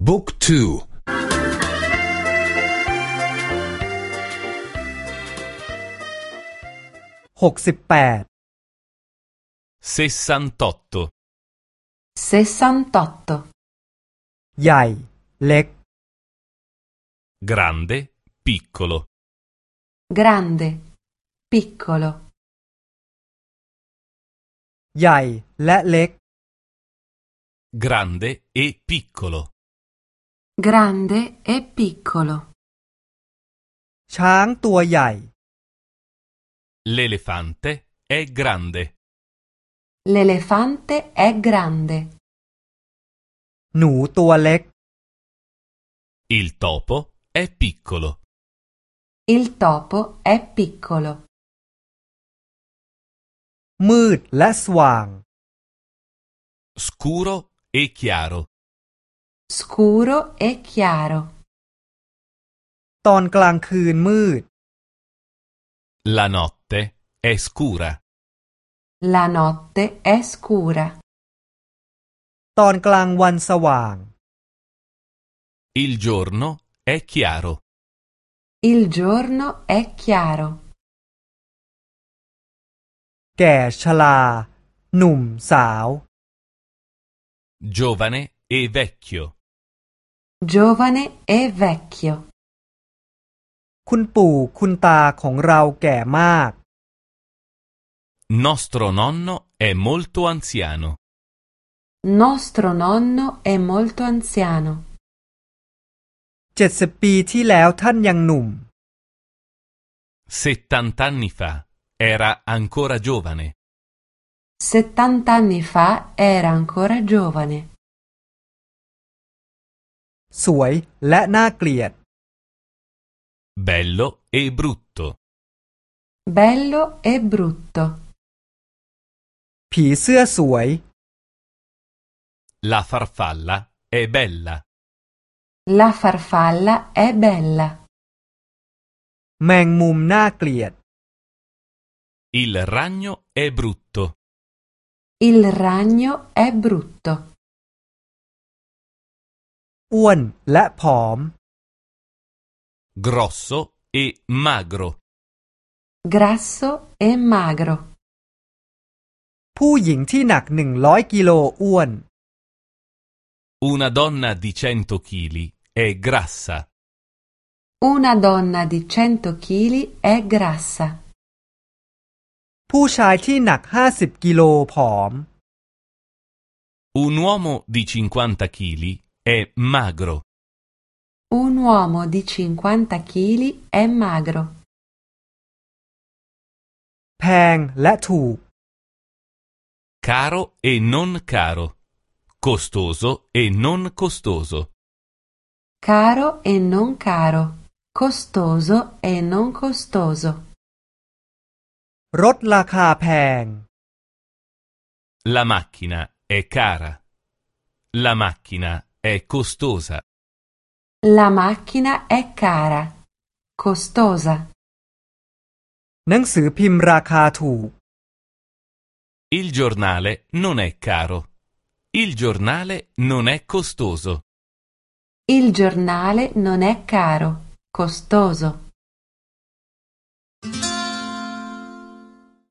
بوك تو هوك سباد سيسانتوتو سيسانتوتو ياي grande. Piccolo. Grande. Piccolo. Yai la lek grande e piccolo. grande e piccolo, ช้างตัวใหญ่ l'elefante è grande, l'elefante è grande, หนูตัวเล็ก il topo è piccolo, il topo è piccolo, มืดและสว่าง scuro e chiaro, scuro e chiaro, ตอนกลางคืนมืด la notte è scura, la notte è scura, ตอนกลางวันสว่าง il giorno è chiaro, il giorno è chiaro, แก่ชรา หนุ่มสาว giovane e vecchio, giovane e vecchio, คุณปู่คุณตาของเราแก่มาก nostro nonno è molto anziano, nostro nonno è molto anziano, เจ็ดสิบปีที่แล้วท่านยังหนุ่ม settant'anni fa era ancora giovane, 70 anni fa era ancora giovane, สวยและน่าเกลียด bello e brutto, bello e brutto, ผีเสื้อสวย la farfalla è bella, la farfalla è bella, แมงมุมน่าเกลียด il ragno è brutto, il ragno è brutto, อ้วนและผอม grosso e magro, grasso e magro, ผู้หญิงที่หนักหนึ่งร้อยกิโลอ้วน una donna di 100 kg è grassa, una donna di 100 kg è grassa, ผู้ชายที่หนักห้าสิบกิโลผอม un uomo di 50 kg è magro, un uomo di 50 kg è magro, แพงและถูก caro e non caro, costoso e non costoso, caro e non caro, costoso e non costoso, รถราคาแพง la macchina è cara, la macchina è costosa, la macchina è cara, costosa, หนังสือพิมพ์ราคาถูก il giornale non è caro, il giornale non è costoso. il giornale non è caro, costoso.